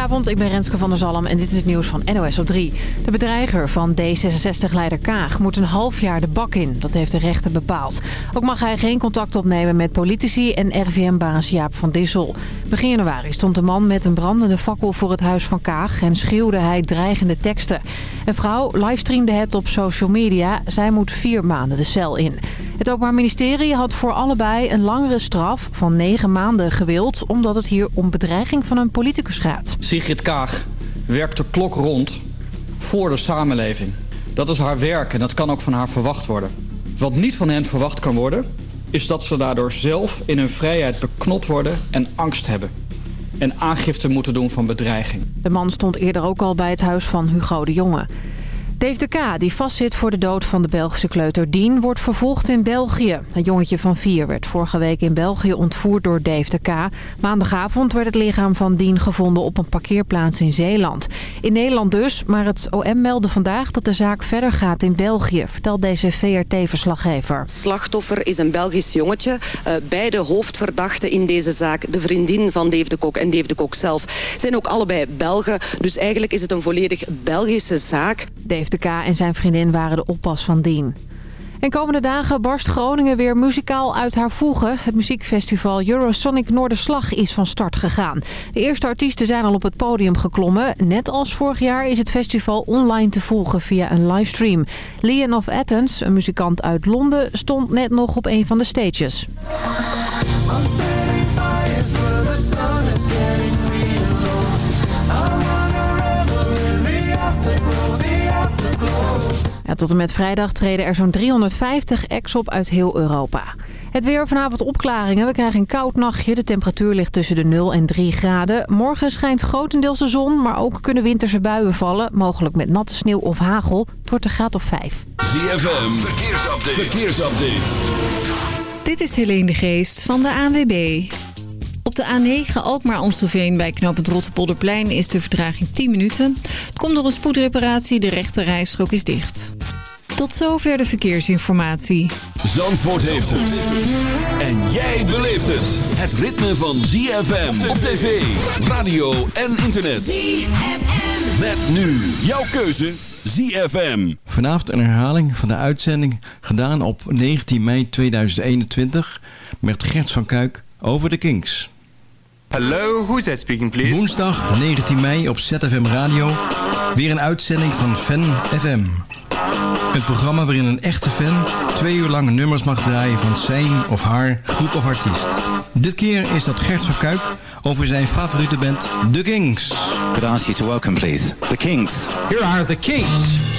Goedenavond, ik ben Renske van der Zalm en dit is het nieuws van NOS op 3. De bedreiger van D66-leider Kaag moet een half jaar de bak in. Dat heeft de rechter bepaald. Ook mag hij geen contact opnemen met politici en RVM-baas Jaap van Dissel. Begin januari stond de man met een brandende fakkel voor het huis van Kaag... en schreeuwde hij dreigende teksten. Een vrouw livestreamde het op social media. Zij moet vier maanden de cel in. Het Openbaar Ministerie had voor allebei een langere straf van negen maanden gewild... omdat het hier om bedreiging van een politicus gaat. Sigrid Kaag werkt de klok rond voor de samenleving. Dat is haar werk en dat kan ook van haar verwacht worden. Wat niet van hen verwacht kan worden... is dat ze daardoor zelf in hun vrijheid beknot worden en angst hebben. En aangifte moeten doen van bedreiging. De man stond eerder ook al bij het huis van Hugo de Jonge. Dave de K, die vastzit voor de dood van de Belgische kleuter Dien, wordt vervolgd in België. Het jongetje van vier werd vorige week in België ontvoerd door Dave de K. Maandagavond werd het lichaam van Dien gevonden op een parkeerplaats in Zeeland. In Nederland dus, maar het OM meldde vandaag dat de zaak verder gaat in België, vertelt deze VRT-verslaggever. Slachtoffer is een Belgisch jongetje. Uh, beide hoofdverdachten in deze zaak, de vriendin van Dave de Kok en Dave de Kok zelf, zijn ook allebei Belgen. Dus eigenlijk is het een volledig Belgische zaak. Dave de K en zijn vriendin waren de oppas van Dien. En komende dagen barst Groningen weer muzikaal uit haar voegen. Het muziekfestival Eurosonic Noorderslag is van start gegaan. De eerste artiesten zijn al op het podium geklommen. Net als vorig jaar is het festival online te volgen via een livestream. Leon of Athens, een muzikant uit Londen, stond net nog op een van de stages. Ja, tot en met vrijdag treden er zo'n 350 acts op uit heel Europa. Het weer vanavond opklaringen. We krijgen een koud nachtje. De temperatuur ligt tussen de 0 en 3 graden. Morgen schijnt grotendeels de zon, maar ook kunnen winterse buien vallen. Mogelijk met natte sneeuw of hagel. Het wordt een graad of 5. ZFM, verkeersupdate. verkeersupdate. Dit is Helene de Geest van de ANWB. Op de A9 Alkmaar-Amstelveen bij knooppunt Rotterpolderplein is de vertraging 10 minuten. Het komt door een spoedreparatie, de rechte rijstrook is dicht. Tot zover de verkeersinformatie. Zandvoort heeft het. En jij beleeft het. Het ritme van ZFM op tv, radio en internet. ZFM. Met nu jouw keuze ZFM. Vanavond een herhaling van de uitzending gedaan op 19 mei 2021 met Gert van Kuik over de Kings. Hallo, who's that speaking please? Woensdag 19 mei op ZFM Radio. Weer een uitzending van Fan FM. Een programma waarin een echte fan twee uur lang nummers mag draaien van zijn of haar groep of artiest. Dit keer is dat Gert van Kuik over zijn favoriete band The Kings. Could I ask you to welcome please The Kings. Here are The Kings.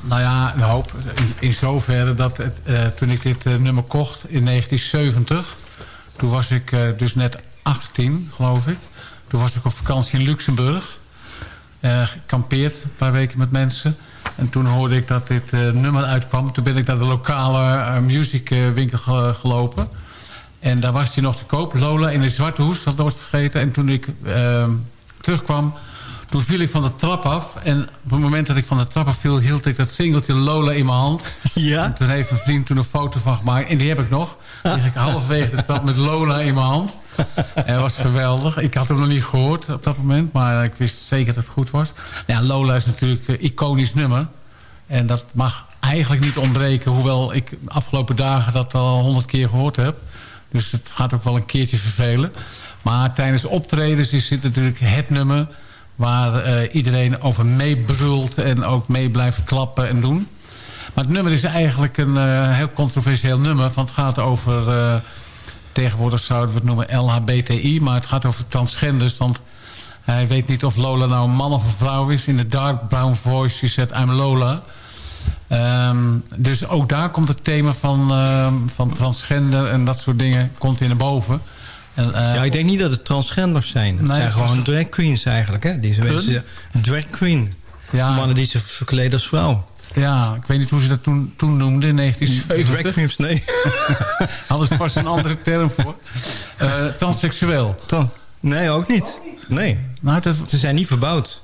Nou ja, hoop. In, zoverre dat het, uh, toen ik dit uh, nummer kocht in 1970... toen was ik uh, dus net 18, geloof ik. Toen was ik op vakantie in Luxemburg. gekampeerd, een paar weken met mensen. En toen hoorde ik dat dit nummer uitkwam. Toen ben ik naar de lokale musicwinkel gelopen... En daar was hij nog te koop. Lola in de zwarte hoes, had nooit vergeten. En toen ik uh, terugkwam, toen viel ik van de trap af. En op het moment dat ik van de trap af viel... hield ik dat singeltje Lola in mijn hand. Ja? En toen heeft mijn vriend toen een foto van gemaakt. En die heb ik nog. Die ik halverwege de trap met Lola in mijn hand. En dat was geweldig. Ik had hem nog niet gehoord op dat moment. Maar ik wist zeker dat het goed was. Ja, Lola is natuurlijk een iconisch nummer. En dat mag eigenlijk niet ontbreken. Hoewel ik de afgelopen dagen dat al honderd keer gehoord heb. Dus het gaat ook wel een keertje vervelen. Maar tijdens optredens is dit natuurlijk het nummer... waar uh, iedereen over meebrult en ook mee blijft klappen en doen. Maar het nummer is eigenlijk een uh, heel controversieel nummer. Want het gaat over... Uh, tegenwoordig zouden we het noemen LHBTI... maar het gaat over transgenders. Want hij weet niet of Lola nou een man of een vrouw is. In de dark brown voice, he said I'm Lola... Um, dus ook daar komt het thema van, uh, van transgender en dat soort dingen komt weer naar boven. En, uh, ja, ik denk niet dat het transgenders zijn. Het nee, zijn gewoon drag queens eigenlijk. Hè? Die mensen, drag queen. Ja. Mannen die zich verkleden als vrouw. Ja, ik weet niet hoe ze dat toen, toen noemden in 1970. Drag queens, nee. Hadden ze vast een andere term voor. Uh, transseksueel. Tra nee, ook niet. Nee. Nou, dat... Ze zijn niet verbouwd.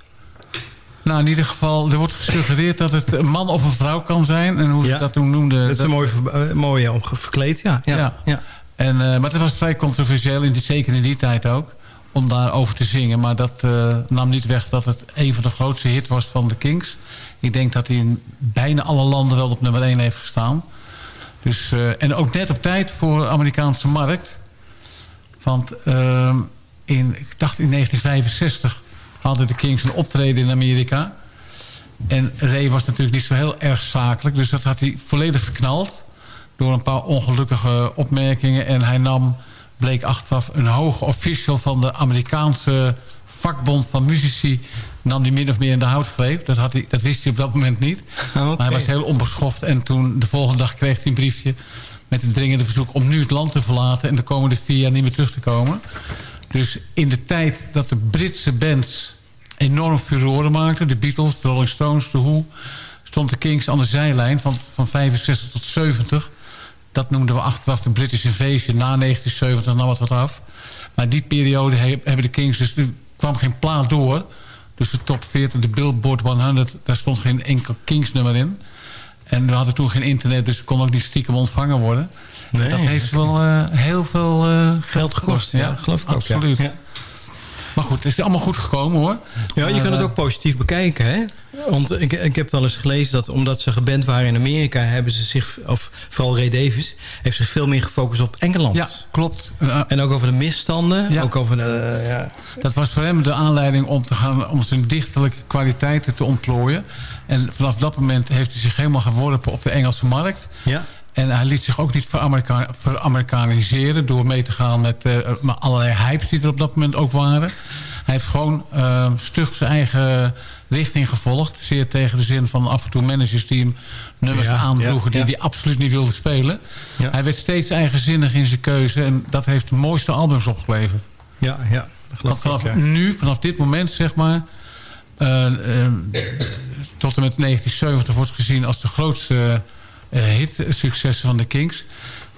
Nou, in ieder geval, er wordt gesuggereerd dat het een man of een vrouw kan zijn. En hoe ze dat toen noemden... Dat is een mooi, uh, mooi ja, verkleed, ja. ja, ja. ja. En, uh, maar het was vrij controversieel, in zeker in die tijd ook, om daarover te zingen. Maar dat uh, nam niet weg dat het een van de grootste hits was van de Kings. Ik denk dat hij in bijna alle landen wel op nummer 1 heeft gestaan. Dus, en ook net op tijd voor de Amerikaanse markt. Want ehm, in, ik dacht in 1965 hadden de Kings een optreden in Amerika. En Ray was natuurlijk niet zo heel erg zakelijk. Dus dat had hij volledig verknald. Door een paar ongelukkige opmerkingen. En hij nam, bleek achteraf, een hoge official van de Amerikaanse vakbond van muzici nam hij min of meer in de houtgreep. Dat, had hij, dat wist hij op dat moment niet. Okay. Maar hij was heel onbeschoft. En toen de volgende dag kreeg hij een briefje... met een dringende verzoek om nu het land te verlaten... en de komende vier jaar niet meer terug te komen. Dus in de tijd dat de Britse bands enorm furoren maakten... de Beatles, de Rolling Stones, de Who... stond de Kings aan de zijlijn van, van 65 tot 70. Dat noemden we achteraf de British Invasion. Na 1970 nam het wat af. Maar die periode hebben de Kings... dus er kwam geen plaat door... Dus de top 40, de Billboard 100, daar stond geen enkel Kings nummer in. En we hadden toen geen internet, dus het kon ook niet stiekem ontvangen worden. Nee, dat heeft wel uh, heel veel uh, geld, geld gekost. Ja, geloof ik absoluut. Ook, ja. Maar goed, het is allemaal goed gekomen hoor. Ja, je kan het ook positief bekijken. Hè? Want ik, ik heb wel eens gelezen dat omdat ze geband waren in Amerika... hebben ze zich, of vooral Ray Davis... heeft zich veel meer gefocust op Engeland. Ja, klopt. Uh, en ook over de misstanden. Ja. Ook over de, uh, ja. Dat was voor hem de aanleiding om, te gaan, om zijn dichterlijke kwaliteiten te ontplooien. En vanaf dat moment heeft hij zich helemaal geworpen op de Engelse markt. Ja. En hij liet zich ook niet veramerikaniseren... door mee te gaan met uh, allerlei hypes die er op dat moment ook waren. Hij heeft gewoon uh, stug zijn eigen richting gevolgd. Zeer tegen de zin van af en toe managers die hem nummers ja, ja. die hij absoluut niet wilde spelen. Hij werd steeds eigenzinnig in zijn keuze... en dat heeft de mooiste albums opgeleverd. Ja, ja. Dat vanaf ik, nu, vanaf dit moment, zeg maar... Uh, tot en met 1970 wordt gezien als de grootste uh, hit-successen van de Kings.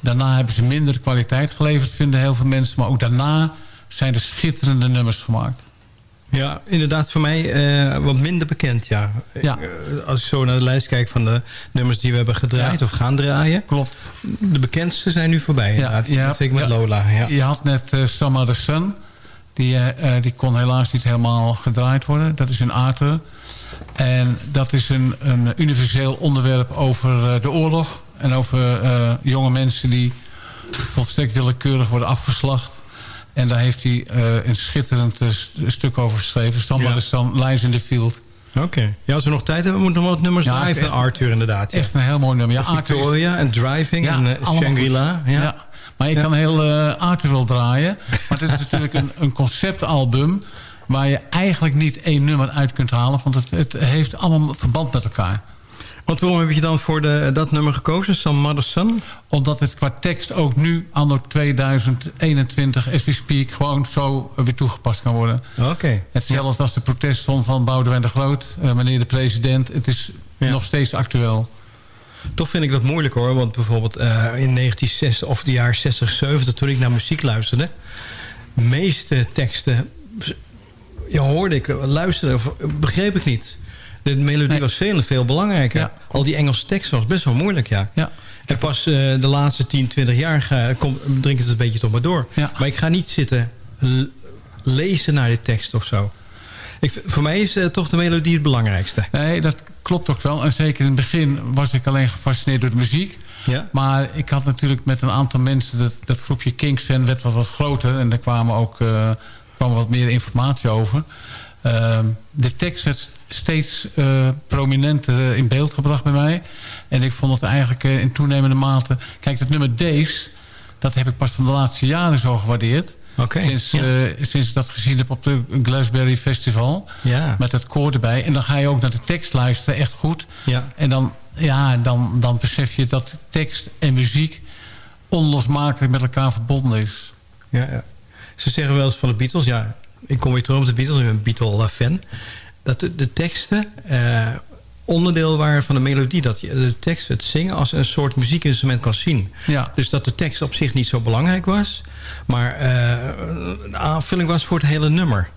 Daarna hebben ze minder kwaliteit geleverd, vinden heel veel mensen. Maar ook daarna zijn er schitterende nummers gemaakt. Ja, inderdaad voor mij uh, wat minder bekend, ja. ja. Uh, als ik zo naar de lijst kijk van de nummers die we hebben gedraaid ja. of gaan draaien. Klopt. De bekendste zijn nu voorbij, ja, inderdaad. Ja, Zeker met Lola. Ja. Je had net uh, Summer the Sun. Die, die kon helaas niet helemaal gedraaid worden. Dat is een Arthur. En dat is een, een universeel onderwerp over uh, de oorlog. En over jonge mensen die volstrekt willekeurig worden afgeslacht. En daar heeft hij een schitterend stuk over geschreven. Standaard ja. is dan Lines in the Field. Oké. Okay. Ja, als we nog tijd hebben, moeten we nog wat nummers ja, draaien Arthur inderdaad. Ja. Echt een heel mooi nummer. Ja, Victoria en Driving en uh, Shangri-La. Ja. Maar je kan heel uh, Arthur draaien. Maar het is natuurlijk een, een conceptalbum waar je eigenlijk niet één nummer uit kunt halen. Want het, het heeft allemaal verband met elkaar. Want waarom heb je dan voor de, dat nummer gekozen, Some Mother Son? Omdat het qua tekst ook nu, anno 2021, as we speak... gewoon zo weer toegepast kan worden. Oké. Hetzelfde als de protestzon van Boudewijn de Groot. Uh, meneer de president, het is ja. nog steeds actueel. Toch vind ik dat moeilijk hoor. Want bijvoorbeeld uh, in 1960 of de jaren 60, 70... toen ik naar muziek luisterde... de meeste teksten... Ja, hoorde ik, luisterde, begreep ik niet. De melodie nee. was veel en veel belangrijker. Ja. Al die Engelse tekst was best wel moeilijk, ja. ja. En pas uh, de laatste 10, 20 jaar ga, kom, drink het een beetje tot maar door. Ja. Maar ik ga niet zitten lezen naar de tekst of zo. Ik, voor mij is uh, toch de melodie het belangrijkste. Nee, dat klopt ook wel. En zeker in het begin was ik alleen gefascineerd door de muziek. Ja? Maar ik had natuurlijk met een aantal mensen... dat, dat groepje Kings-fan werd wel wat groter. En daar kwamen ook, uh, kwam wat meer informatie over. Uh, de tekst werd steeds uh, prominenter in beeld gebracht bij mij. En ik vond het eigenlijk in toenemende mate... Kijk, het nummer Days, dat heb ik pas van de laatste jaren zo gewaardeerd. Okay, sinds, ja. uh, sinds ik dat gezien heb op de Glastonbury Festival. Ja. Met het koor erbij. En dan ga je ook naar de tekst luisteren, echt goed. Ja. En dan, ja, dan, dan besef je dat tekst en muziek onlosmakelijk met elkaar verbonden is. Ja, ja. Ze zeggen wel eens van de Beatles, ja, ik kom weer terug op de Beatles, ik ben een Beatle-fan. Dat de, de teksten uh, onderdeel waren van de melodie. Dat je de tekst, het zingen als een soort muziekinstrument kan zien. Ja. Dus dat de tekst op zich niet zo belangrijk was. Maar uh, de aanvulling was voor het hele nummer.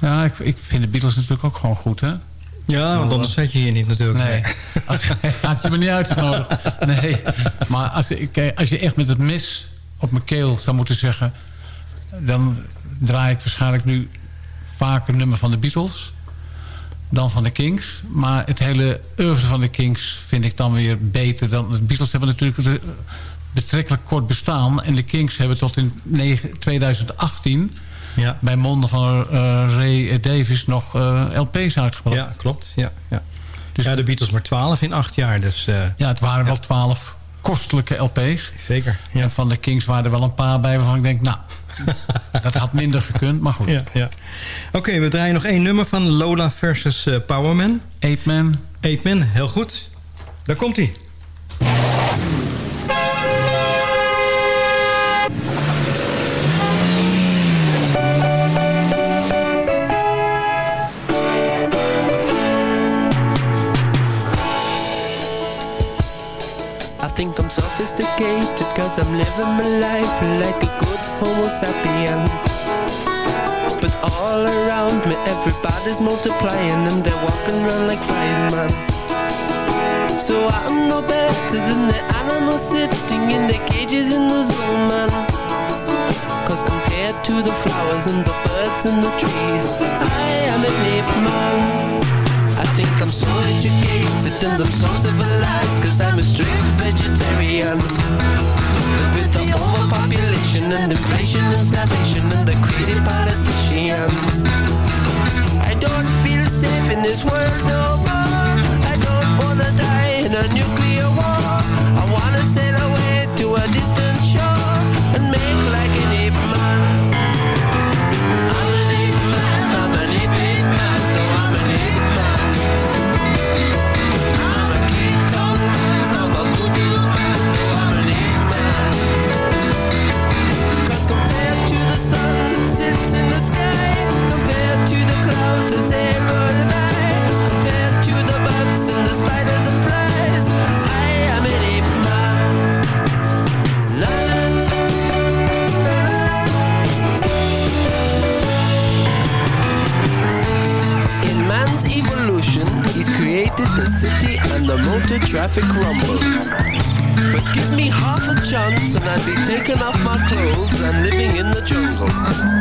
Ja, ik, ik vind de Beatles natuurlijk ook gewoon goed, hè? Ja, want anders zat je hier niet natuurlijk. Nee, had je me niet uitgenodigd. Nee, maar als, als je echt met het mis op mijn keel zou moeten zeggen... dan draai ik waarschijnlijk nu vaker een nummer van de Beatles dan van de Kings. Maar het hele oeuvre van de Kings vind ik dan weer beter dan... De Beatles hebben natuurlijk betrekkelijk kort bestaan. En de Kings hebben tot in 2018... Ja. bij monden van uh, Ray Davis nog uh, LP's uitgebracht. Ja, klopt. Ja, ja. Dus ja, de Beatles maar 12 in acht jaar. Dus, uh, ja, het waren ja. wel 12 kostelijke LP's. Zeker. Ja. En van de Kings waren er wel een paar bij waarvan ik denk... nou, dat had minder gekund, maar goed. Ja, ja. Oké, okay, we draaien nog één nummer van Lola versus Powerman. Ape Man. Ape Man, heel goed. Daar komt sophisticated cause I'm living my life like a good homo sapien. But all around me everybody's multiplying and they're walking around like flies, man So I'm no better than the animals sitting in the cages in the zoo, man Cause compared to the flowers and the birds and the trees I am an ape man I'm so educated and I'm so civilized Cause I'm a strict vegetarian. With the overpopulation and inflation and starvation And the crazy politicians. I don't feel safe in this world no more. I don't wanna die in a nuclear war. I wanna sail away to a distant shore And make like traffic rumble. But give me half a chance and I'd be taking off my clothes and living in the jungle.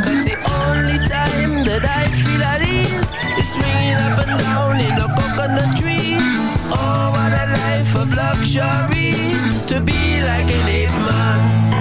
Cause the only time that I feel at ease. Is swinging up and down in a coconut tree. Oh, what a life of luxury to be like an ape man.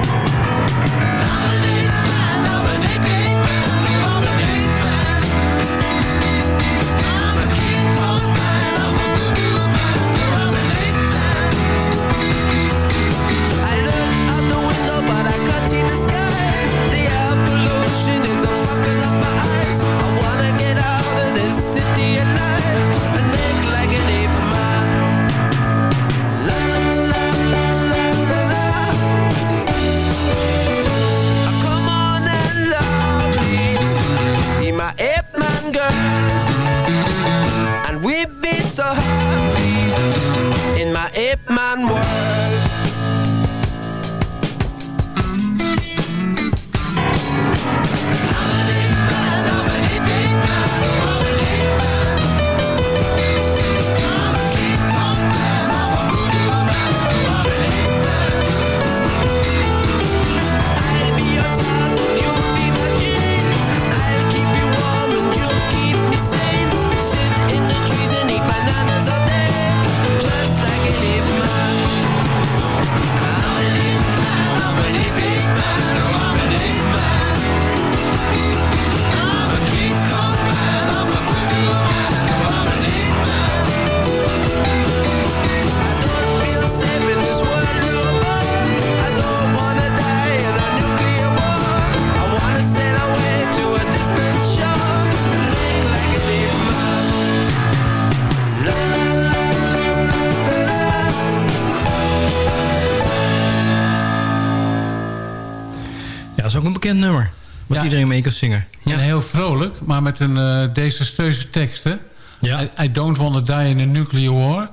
Bekend nummer. Wat Ja. iedereen mee kan zingen. En heel vrolijk, maar met een uh, desastreuze tekst. Hè? Ja. I, I don't want to die in a nuclear war.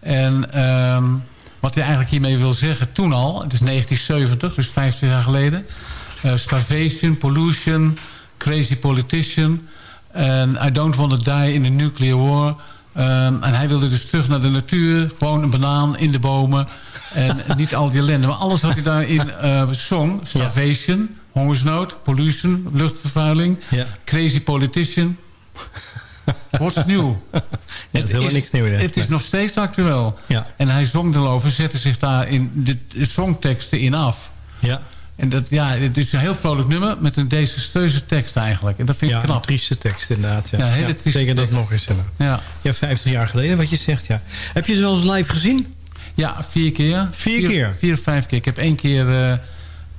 En ehm, wat hij eigenlijk hiermee wil zeggen, toen al... het is 1970, dus 50 jaar geleden... eh, starvation, pollution, crazy politician... en I don't want to die in a nuclear war... Ehm, en hij wilde dus terug naar de natuur. Gewoon een banaan in de bomen. En niet al die ellende. Maar alles wat hij daarin eh zong. Starvation, hongersnood, pollution, luchtvervuiling. Ja. Crazy politician. What's nieuw? Ja, het is helemaal niks nieuws. Het is nog steeds actueel. Ja. En hij zong erover, zette zich daar in de, songteksten in af. Ja, En dat, ja, het is een heel vrolijk nummer met een desastreuze tekst eigenlijk. En dat vind ik ja een knap. trieste tekst inderdaad. Ja, Ja, hele trieste Zeker dat nog eens. Ja. Ja, 50 jaar geleden wat je zegt, ja. Heb je ze wel eens live gezien? ja, vier keer. Vier keer? Vier of vijf keer. Ik heb één keer eh,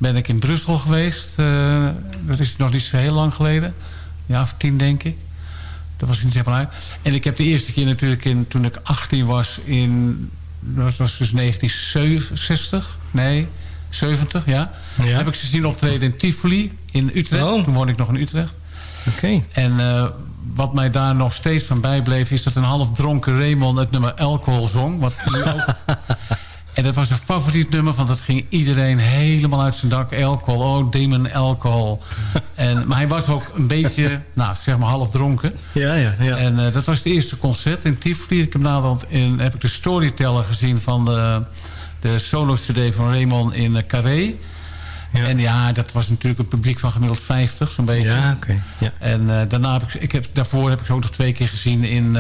ben ik in Brussel geweest. Eh, dat is nog niet zo heel lang geleden. Ja, of tien denk ik. Dat was niet helemaal uit. En ik heb de eerste keer natuurlijk in, toen ik 18 was in... Dat was dus 1960. Nee, 70, ja. Ja. Heb ik ze zien optreden in Tivoli in Utrecht. Oh. Toen woonde ik nog in Utrecht. Oké. En eh, wat mij daar nog steeds van bijbleef... is dat een half dronken Raymond het nummer Alcohol zong. Wat nu ook... en dat was een favoriet nummer... want dat ging iedereen helemaal uit zijn dak. Alcohol, oh, demon alcohol. en, maar hij was ook een beetje, nou, zeg maar half dronken. Ja, ja, ja. En eh, dat was het eerste concert in Tivoli. Ik heb naderhand in, heb ik de storyteller gezien van de, de solo-cd van Raymond in eh, Carré. Ja. En ja, dat was natuurlijk een publiek van gemiddeld 50, zo'n beetje. ja, oké. Ja. En eh, daarna heb ik, ik heb, daarvoor heb ik ze ook nog twee keer gezien in,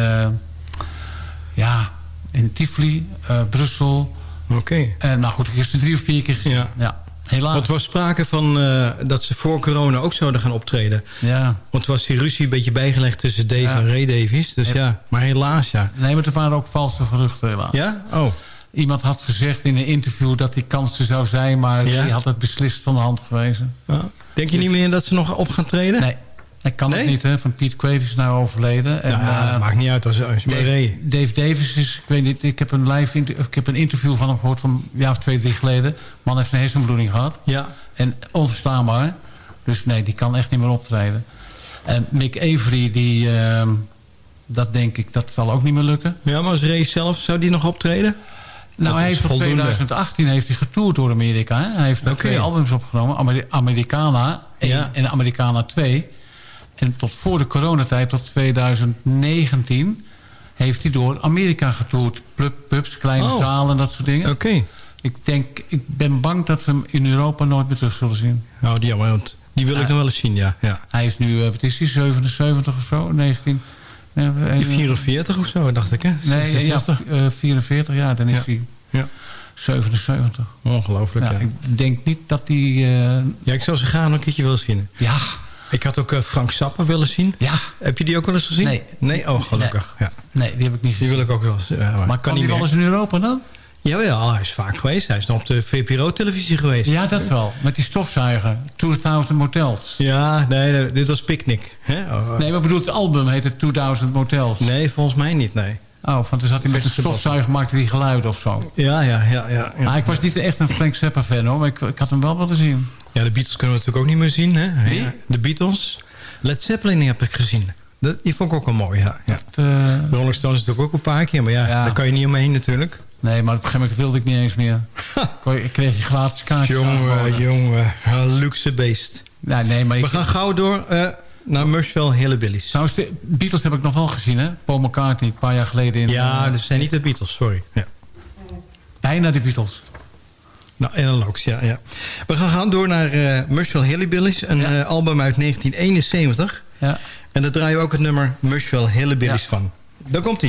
ja, in Tivoli, Brussel. Oké. En nou goed, ik heb ze drie of vier keer gezien. Ja. Ja. Helaas. Want er was sprake van eh, dat ze voor corona ook zouden gaan optreden. Ja. Want er was die ruzie een beetje bijgelegd tussen Dave Ja. en Ray Davies. Dus Ja. ja, maar helaas ja. Nee, maar er waren ook valse geruchten helaas. Ja? Oh. Iemand had gezegd in een interview dat die kans er zou zijn... maar die had het beslist van de hand gewezen. Ja. Denk je niet meer dat ze nog op gaan treden? Nee, dat kan Nee? het niet. Hè? Van Piet Quavis is nou overleden. En, ja, eh, maakt niet uit als, als je maar Dave, Ray... Dave Davis is, ik weet niet, ik heb een live ik heb een interview van hem gehoord van een jaar of twee, drie geleden. Man heeft een hersenbloeding gehad. Ja. En onverstaanbaar. Dus nee, die kan echt niet meer optreden. En Mick Avery, die, ehm, dat denk ik, dat zal ook niet meer lukken. ja, maar als Ray zelf, zou die nog optreden? Nou, hij heeft in voldoende. 2018 heeft hij getoerd door Amerika. Hè? Hij heeft Oké. twee albums opgenomen. Ameri- Americana 1 Ja. en Americana 2. En tot voor de coronatijd, tot 2019... heeft hij door Amerika getoerd. Pub, pubs, kleine Oh. zalen en dat soort dingen. Oké. Ik denk, ik ben bang dat we hem in Europa nooit meer terug zullen zien. Nou, die, want die wil ik Ja. nog wel eens zien, ja. ja. Hij is nu, eh, wat is hij, 77 of zo? 19... Nee, eh, Die 44 of zo, dacht ik, hè? Nee, ja, 66? eh, 44 jaar, dan is Ja. hij Ja. 77. Ongelooflijk, Ja, ja. ik denk niet dat hij... eh, Ja, ik zou ze graag nog een keertje willen zien. ja, Ik had ook eh, Frank Zappa willen zien. ja. Heb je die ook wel eens gezien? Nee. Nee? Oh, gelukkig. Ja. Nee, die heb ik niet Die gezien. wil ik ook wel eens. eh, maar Maar kan kan niet die wel eens in Europa dan? Jawel, hij is vaak geweest. Hij is nog op de VPRO-televisie geweest. Ja, dat wel. Met die stofzuiger. 2000 Motels. Ja, nee, nee, dit was Picnic. Hè? Oh, eh, Nee, maar bedoel, het album heette 2000 Motels. nee, volgens mij niet, nee. Oh, want toen zat hij met een stofzuiger, maakte hij geluid of zo. Ja, ja, ja. ja, ja. Maar ik was niet echt een Frank Zappa fan hoor, maar ik, ik had hem wel willen zien. Ja, de Beatles kunnen we natuurlijk ook niet meer zien, hè? Wie? De Beatles. Led Zeppelin heb ik gezien. Dat, die vond ik ook wel mooi, ja. ja. Uh, de Rolling Stones natuurlijk ook een paar keer, maar ja, ja. daar kan je niet omheen natuurlijk. Nee, maar op een gegeven moment wilde ik niet eens meer. ik kreeg je gratis kaartjes. Jongen, jongen, luxe beest. Nee, nee, maar We gaan gauw door uh, naar Mushville Hillbillies. De Beatles heb ik nog wel gezien, hè? Paul McCartney, een paar jaar geleden. In, ja, dat zijn niet de Beatles, sorry. Ja. Bijna de Beatles. Nou, analogs, ja, ja. We gaan gaan door naar uh, Mushville Hillbillies. Een ja. uh, album uit 1971. Ja. En daar draaien we ook het nummer Mushville Hillbillies ja. van. Daar komt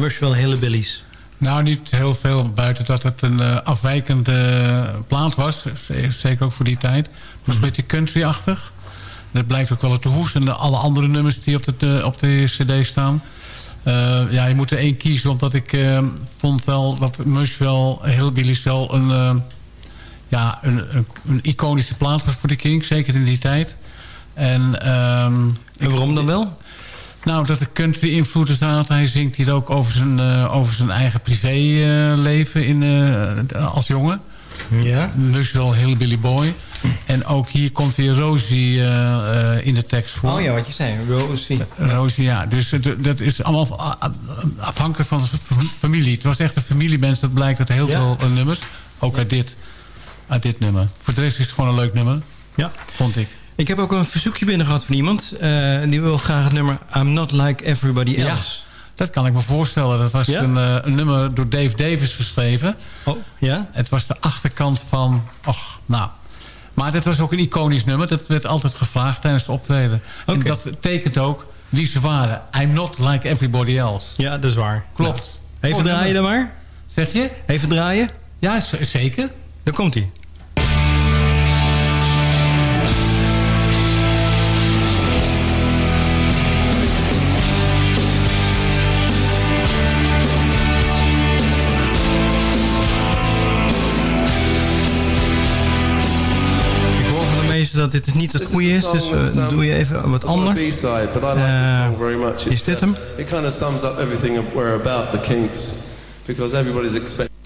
Mushville Hillbillies. Nou, niet heel veel buiten dat het een uh, afwijkende plaat was. Zeker ook voor die tijd. Het was een beetje country-achtig. Dat blijkt ook wel uit de hoes en alle andere nummers die op de, op de cd staan. Uh, ja, je moet er één kiezen. Omdat ik uh, vond wel dat Mush wel, Hillbillies wel een, ja, een, een, een, iconische plaat was voor de King. Zeker in die tijd. En, en waarom dan wel? Nou, dat er country invloeden zaten. Hij zingt hier ook over zijn, over zijn eigen privéleven in als jongen. Ja. Mush wel Hillbilly Boy. En ook hier komt weer Rosie uh, uh, in de tekst voor. Oh ja, wat je zei, Rosie. Rosie, ja. Dus dat is allemaal afhankelijk van de familie. Het was echt een familiemens, dat blijkt uit heel ja. veel nummers. Ook ja. uit, dit, uit dit nummer. Voor de rest is het gewoon een leuk nummer. Ja. Vond ik. Ik heb ook een verzoekje binnen gehad van iemand. die wil graag het nummer I'm Not Like Everybody Else. Ja. Dat kan ik me voorstellen. Dat was ja? een, uh, een, nummer door Dave Davis geschreven. Oh, ja? Het was de achterkant van... Och, nou... Maar dat was ook een iconisch nummer. Dat werd altijd gevraagd tijdens het optreden. Okay. En dat tekent ook wie ze waren. I'm not like everybody else. Ja, dat is waar. Klopt. Ja. Even oh, draaien dan maar. Zeg je? Even draaien. Ja, zeker. Dan komt hij. Dat dit niet het goede is, dus uh, doe je even wat anders. Uh, is dit hem? It kind of sums up everything we're about, the Kinks, because everybody's expecting.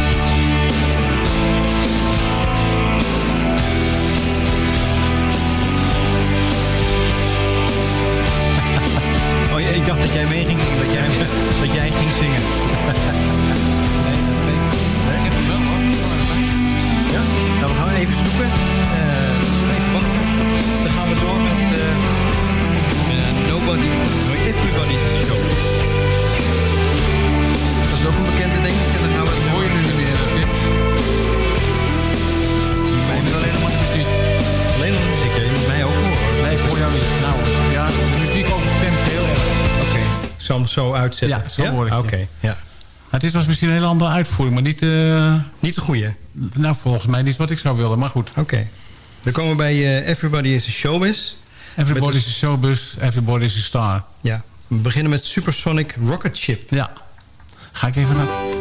Zo uitzetten. Ja, zo ja? hoor ik Oké, okay. ja. Het is was misschien een hele andere uitvoering, maar niet... Uh, niet de goede? Nou, volgens mij niet wat ik zou willen, maar goed. Oké. Okay. Dan komen we bij uh, Everybody is a Showbiz. Everybody is a Showbiz, Everybody is a Star. Ja, we beginnen met Supersonic Rocket Ship. Ja, ga ik even naar...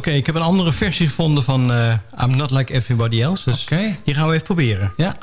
Oké, ik heb een andere versie gevonden van eh, I'm Not Like Everybody Else. Dus die gaan we even proberen. Ja,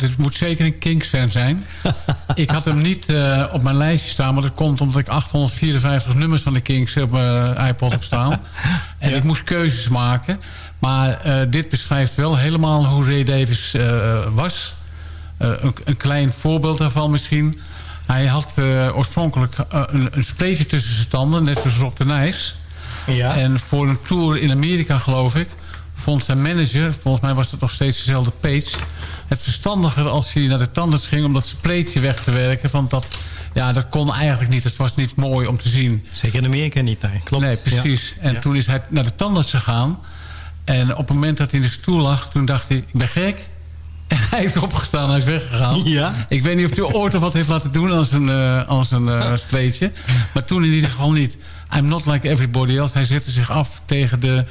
dit moet zeker een Kings-fan zijn. ik had hem niet eh, op mijn lijstje staan... maar dat komt omdat ik 854 nummers van de Kings op mijn iPod heb staan. en ik moest keuzes maken. Maar eh, dit beschrijft wel helemaal hoe Ray Davis eh, was. Eh, een, een klein voorbeeld daarvan misschien. Hij had eh, oorspronkelijk eh, een, een spleetje tussen zijn tanden... net zoals op de Nijs. Ja. En voor een tour in Amerika, geloof ik... vond zijn manager, volgens mij was het nog steeds dezelfde Page... het verstandiger als hij naar de tandarts ging... om dat spleetje weg te werken. Want dat, ja, dat kon eigenlijk niet. Het was niet mooi om te zien. Zeker in Amerika niet, nee. Klopt. Nee, precies. Ja. En Ja. toen is hij naar de tandarts gegaan. En op het moment dat hij in de stoel lag... toen dacht hij, ik ben gek. En hij is opgestaan, hij is weggegaan. Ja? Ik weet niet of hij ooit of wat heeft laten doen als een, eh als een eh, spleetje. Maar toen in ieder geval niet. I'm not like everybody else. Hij zette zich af tegen de,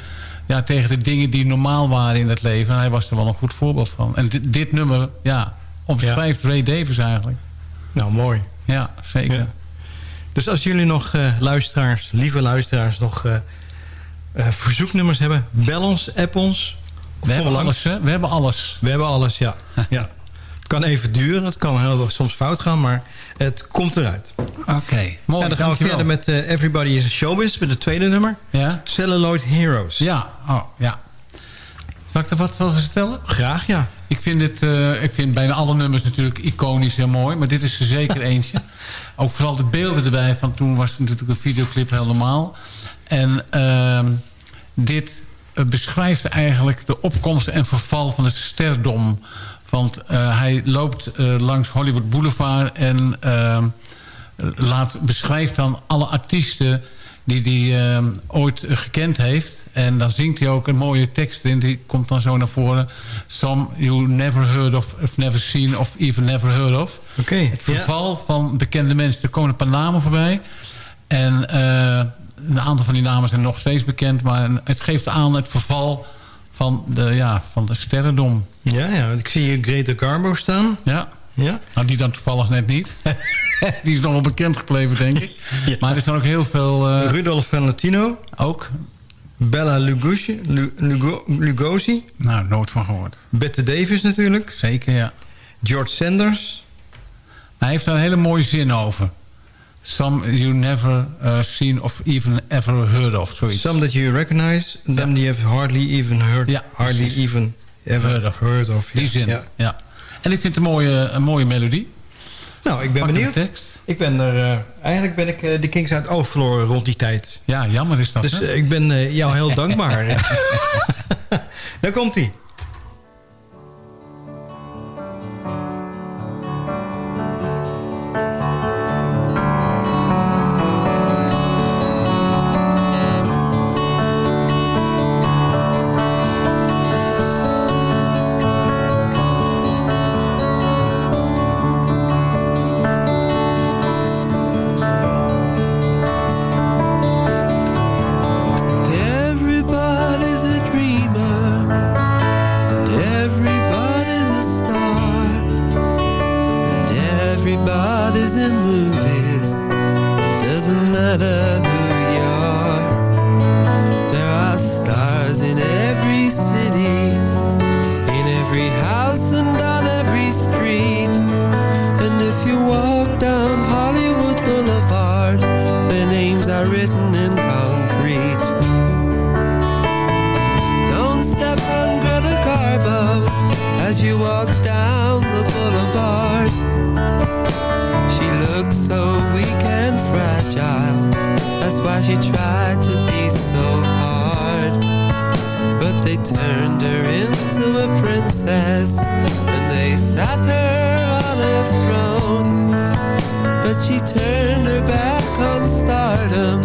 ja, tegen de dingen die normaal waren in het leven. En hij was er wel een goed voorbeeld van. En dit, dit nummer, ja, omschrijft Ray Davis eigenlijk. Nou, mooi. Ja, zeker. Ja. Dus als jullie nog eh, luisteraars, lieve luisteraars, nog eh, eh, verzoeknummers hebben, bel ons, app ons. We hebben langs. alles, hè? We hebben alles. We hebben alles, ja. ja. Het kan even duren, het kan heel soms fout gaan, maar het komt eruit. Oké, mooi. ja, dan gaan we verder met eh, Everybody is a Showbiz, met het tweede nummer. Ja? Celluloid Heroes. Ja, oh, ja. Zal ik er wat van vertellen? Graag, ja. Ik vind, het, eh, ik vind bijna alle nummers natuurlijk iconisch en mooi. Maar dit is er zeker eentje. Ook vooral de beelden erbij. Van toen was het natuurlijk een videoclip helemaal. En ehm, dit eh, beschrijft eigenlijk de opkomst en verval van het sterdom. Want eh, hij loopt eh, langs Hollywood Boulevard en ehm, laat, beschrijft dan alle artiesten die hij ooit eh, gekend heeft. En dan zingt hij ook een mooie tekst in. Die komt dan zo naar voren. Some you never heard of, of never seen of even never heard of. Oké. Het verval van bekende mensen. Er komen een paar namen voorbij. En eh, een aantal van die namen zijn nog steeds bekend. Maar het geeft aan het verval van de, ja, van de sterrendom. Ja, ja, ik zie hier Greta Garbo staan. Ja. Ja. Nou, die dan toevallig net niet. die is nog wel bekend gebleven, denk ik. Maar er zijn ook heel veel... eh, Rudolf Valentino. Ook. Bella Lugosi. Lu- Lugo- Lugosi. Nou, nooit van gehoord. Bette Davis natuurlijk. Zeker, ja. George Sanders. Hij heeft daar een hele mooie zin over. Some you never uh, seen of even ever heard of. Zoiets. Some that you recognize. Them you have hardly even heard. Ja, hardly precies. even ever Heard heard of. of. Die Ja, zin, ja. ja. En ik vind het een mooie, een mooie melodie. Nou, ik ben Pak benieuwd. Ik ben er, eh, eigenlijk ben ik eh, de Kings uit oog verloren rond die tijd. Ja, jammer is dat. Dus hè? eh, ik ben jou heel dankbaar. Daar komt hij. If you walk down Hollywood Boulevard, their names are written in concrete. Don't step on Greta Garbo as you walk down the boulevard. She looks so weak and fragile. That's why she tried to be so hard. But they turned her into a princess and they sat her But she turned her back on stardom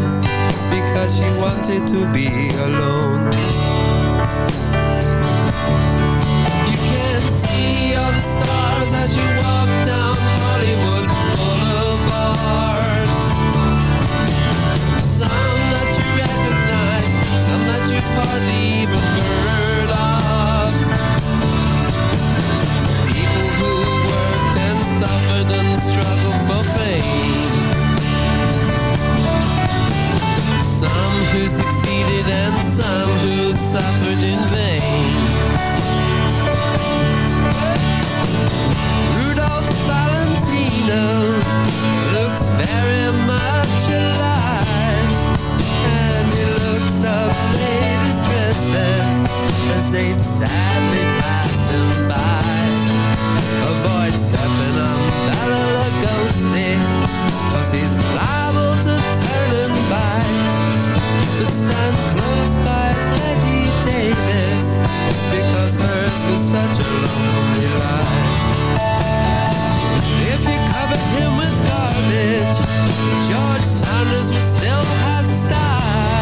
because she wanted to be alone. You can see all the stars as you walk down Hollywood Boulevard. Some that you recognize, some that you've hardly even heard Some who succeeded and some who suffered in vain. Rudolph Valentino looks very much alive And he looks up ladies' dresses as they sadly pass him by. Avoid stepping on Malalagosi Cause he's liable to turn and bite. But stand close by Betty Davis Because hers was such a lonely life. If you covered him with garbage George Sanders would still have style.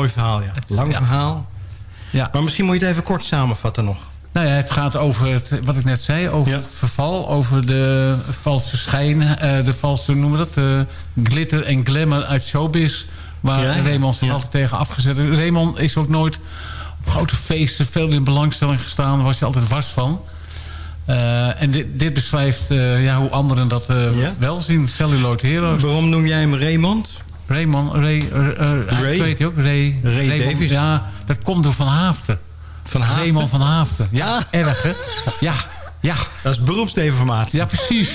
Mooi verhaal, ja. Lang Ja. verhaal. Ja. Maar misschien moet je het even kort samenvatten nog. Nou ja, het gaat over het, wat ik net zei, over het verval, over de valse schijn, eh, de valse, noemen we dat, de glitter en glamour uit showbiz. Waar Ja, Raymond zich ja. altijd tegen afgezet heeft. Raymond is ook nooit op grote feesten veel in belangstelling gestaan. Daar was hij altijd wars van. Eh, en dit, dit beschrijft eh, ja, hoe anderen dat wel zien. Celluloid Heroes. Waarom noem jij hem Raymond? Raymond, Ray, eh, eh, Ray? weet je ook, Ray, Ray Raymond. Ja, dat komt door Van Haafden. Van Haafden? Raymond van Haafden. Ja, erg hè? Ja, ja. Dat is beroepsdeformatie. Ja, precies.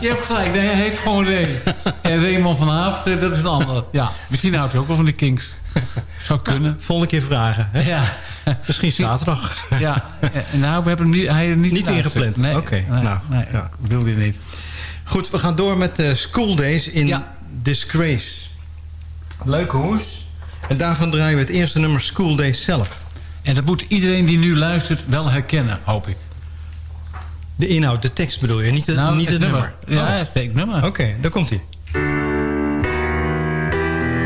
Je hebt gelijk, nee, hij heeft gewoon Ray. En Raymond van Haafden, dat is een ander. Ja, misschien houdt hij ook wel van de Kings. Zou kunnen. Volgende keer vragen. Hè? Ja. Misschien zaterdag. Ja, eh, nou, we hebben hem niet, hij niet, Niet ingepland. Nee, Oké, nee, nou, nee, ja. wilde je niet. Goed, we gaan door met de School Days in Disgrace. Leuke hoes. En daarvan draaien we het eerste nummer School Days zelf. En dat moet iedereen die nu luistert wel herkennen, hoop ik. De inhoud, de tekst bedoel je, niet, de, Nou, niet het, het nummer. nummer. Ja, het nummer. Oké, daar komt hij.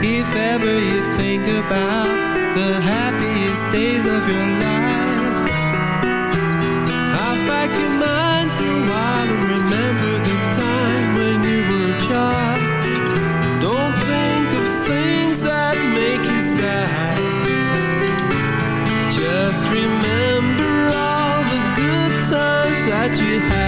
If ever you think about the happiest days of your life, cast back your mind for a while and remember that you had.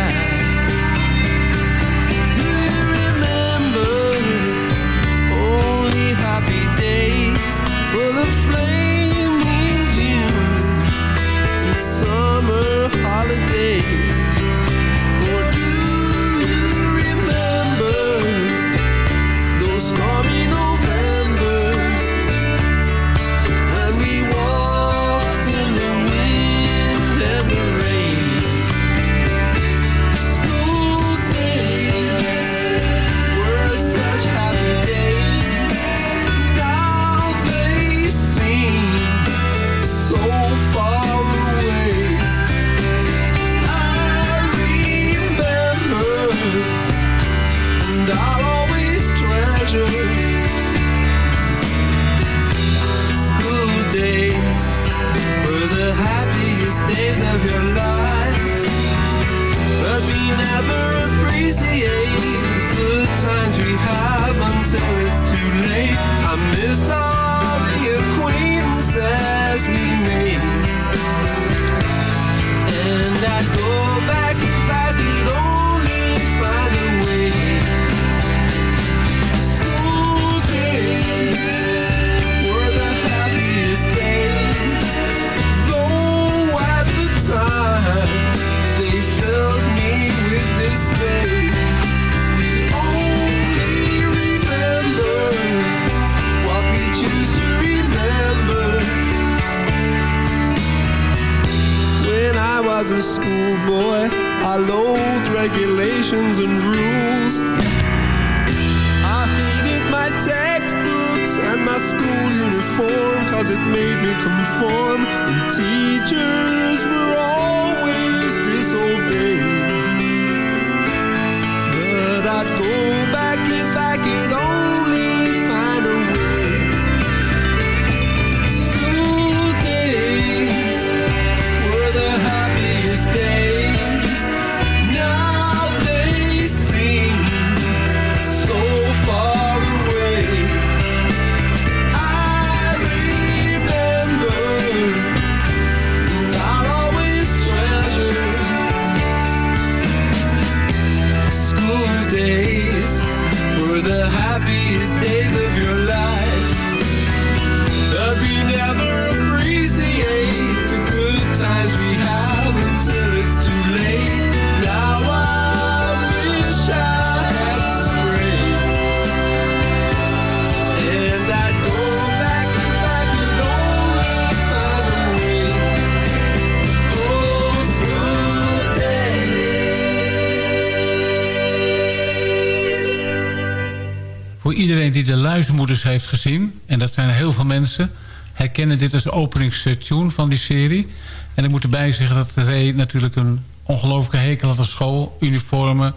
Herkennen dit als openingstune van die serie. En ik moet erbij zeggen dat Ray natuurlijk een ongelooflijke hekel had aan school... uniformen,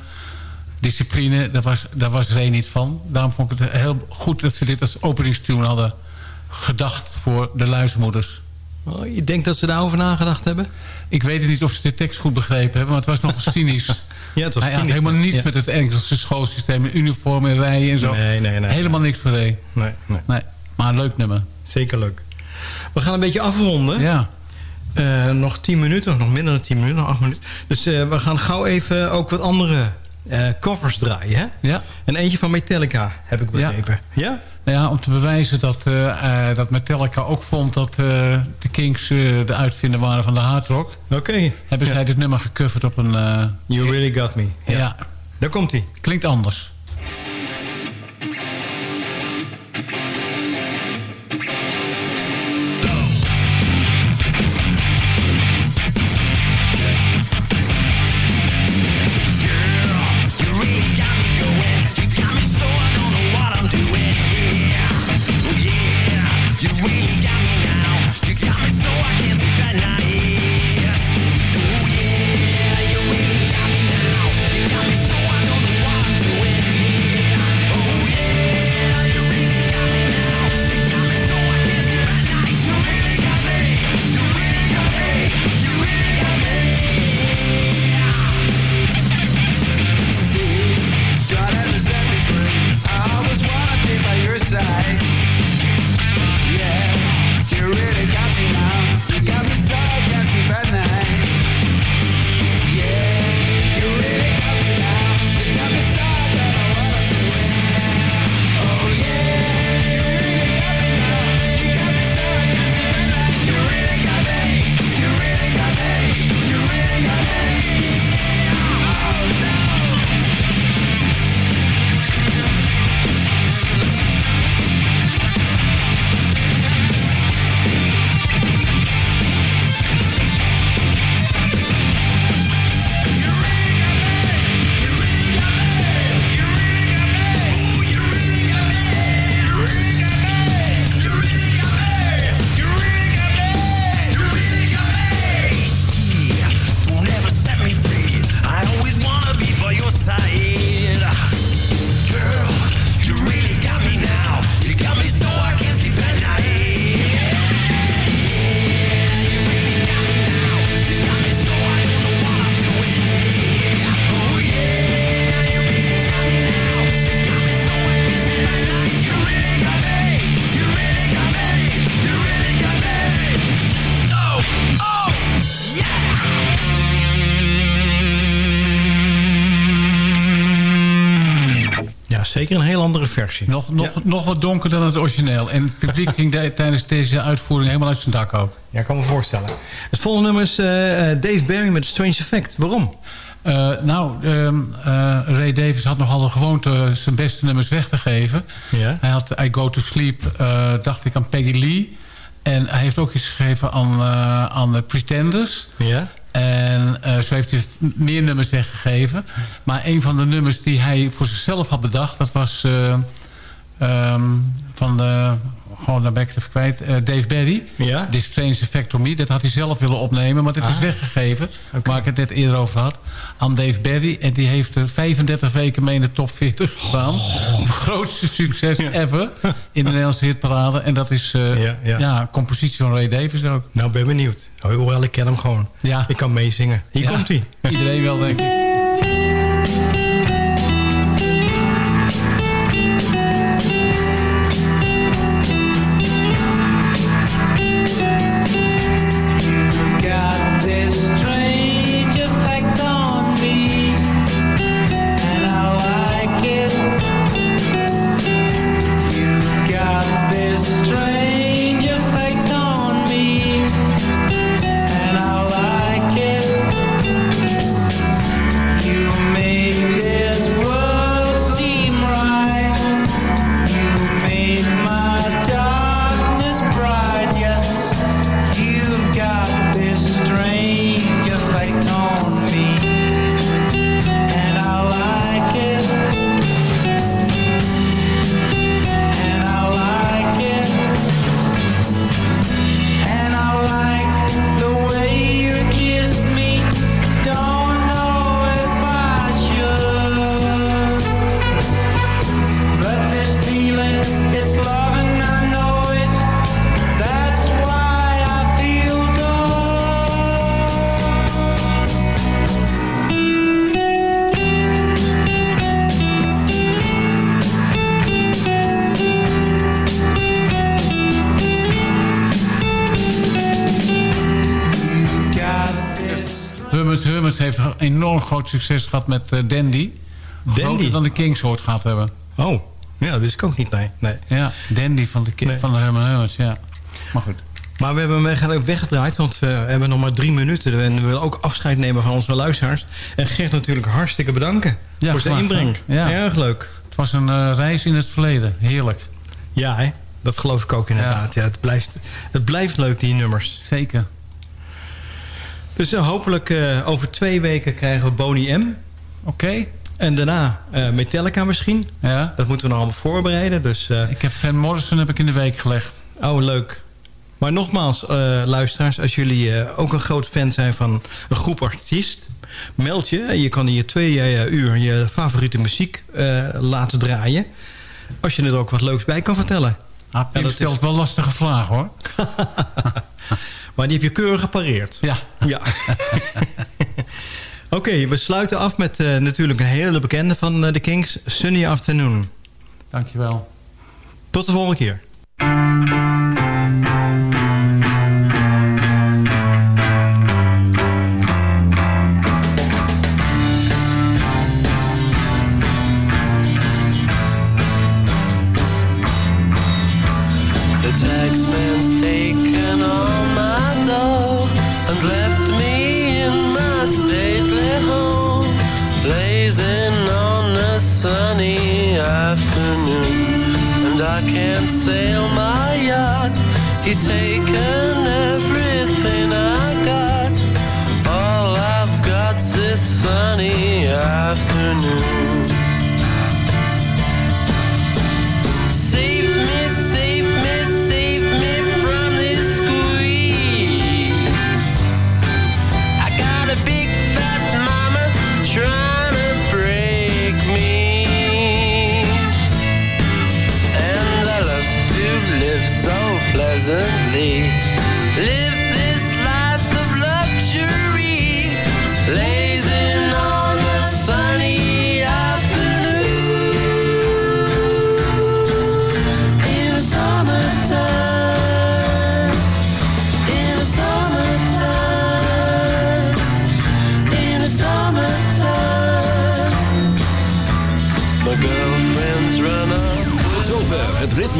discipline, daar was, daar was Ray niet van. Daarom vond ik het heel goed dat ze dit als openingstune hadden gedacht... voor de luizenmoeders. Oh, je denkt dat ze daarover nagedacht hebben? Ik weet het niet of ze de tekst goed begrepen hebben... maar het was nog cynisch. Ja, het was Hij had cynisch, helemaal niets ja. met het Engelse schoolsysteem... uniform en rijen en zo. Nee, nee, nee. helemaal niks voor Ray. Nee, nee. Nee, maar een leuk nummer. Zeker leuk. We gaan een beetje afronden. Ja. Eh, nog tien minuten, of nog minder dan tien minuten, nog acht minuten. Dus eh, we gaan gauw even ook wat andere eh, covers draaien. Hè? Ja. En eentje van Metallica, heb ik begrepen. Ja? Nou ja, om te bewijzen dat, dat Metallica ook vond dat de Kings de uitvinder waren van de hardrock. Oké. Hebben zij dit nummer gecoverd op een... You really got me. ja. Daar komt hij. Klinkt anders. Een heel andere versie. Nog, nog, nog wat donkerder dan het origineel. En het publiek ging de- tijdens deze uitvoering helemaal uit zijn dak ook. Ja, ik kan me voorstellen. Het volgende nummer is eh, eh, Dave Barry met Strange Effect. Waarom? Eh, nou, ehm, eh, Ray Davis had nogal de gewoonte zijn beste nummers weg te geven. Ja. Hij had I Go To Sleep, eh, dacht ik, aan Peggy Lee. En hij heeft ook iets gegeven aan, eh, aan de Pretenders. Ja. En uh, zo heeft hij meer nummers weggegeven. Maar een van de nummers die hij voor zichzelf had bedacht... dat was uh, um, van de... Gewoon, daar ben ik kwijt. Uh, Dave Berry. Ja? This Strange Effect on Me. Dat had hij zelf willen opnemen. Maar dit Ah. is weggegeven. Waar ik het net eerder over had. Aan Dave Berry. En die heeft er 35 weken mee in de top 40 gestaan. Grootste succes ever. In de Nederlandse hitparade. En dat is uh, Ja, ja. ja, compositie van Ray Davis ook. Nou, ben benieuwd. Oh, Hoewel, ik ken hem gewoon. Ja. Ik kan meezingen. Hier komt hij. Iedereen wel, denk ik. Succes gehad met eh, Dandy. Groter dan de Kings ooit gehad hebben. Oh, ja, dat wist ik ook niet. Nee, nee. Ja, Dandy van de, Nee. van de Hummers Hummers, ja. Maar goed. Maar we hebben hem eigenlijk weggedraaid, want we hebben nog maar drie minuten. En we willen ook afscheid nemen van onze luisteraars. En Gert natuurlijk hartstikke bedanken Ja, voor zijn inbreng. Ja. Erg leuk. Het was een eh, reis in het verleden. Heerlijk. Ja, hè? dat geloof ik ook inderdaad. Ja. het, blijft, het blijft leuk, die nummers. Zeker. Dus eh, hopelijk eh, over twee weken krijgen we Boney M. Oké. En daarna eh, Metallica misschien. Ja. Dat moeten we nog allemaal voorbereiden. Dus, Ik heb Van Morrison heb ik in de week gelegd. Oh, leuk. Maar nogmaals, luisteraars, als jullie ook een groot fan zijn van een groep artiest... meld je. Je kan hier twee uur je favoriete muziek laten draaien. Als je er ook wat leuks bij kan vertellen. Ah, Pim dat stelt wel lastige vragen, hoor. Maar die heb je keurig gepareerd. Ja. Ja. Oké, we sluiten af met eh, natuurlijk een hele bekende van eh, de Kings. Sunny Afternoon. Dankjewel. Tot de volgende keer.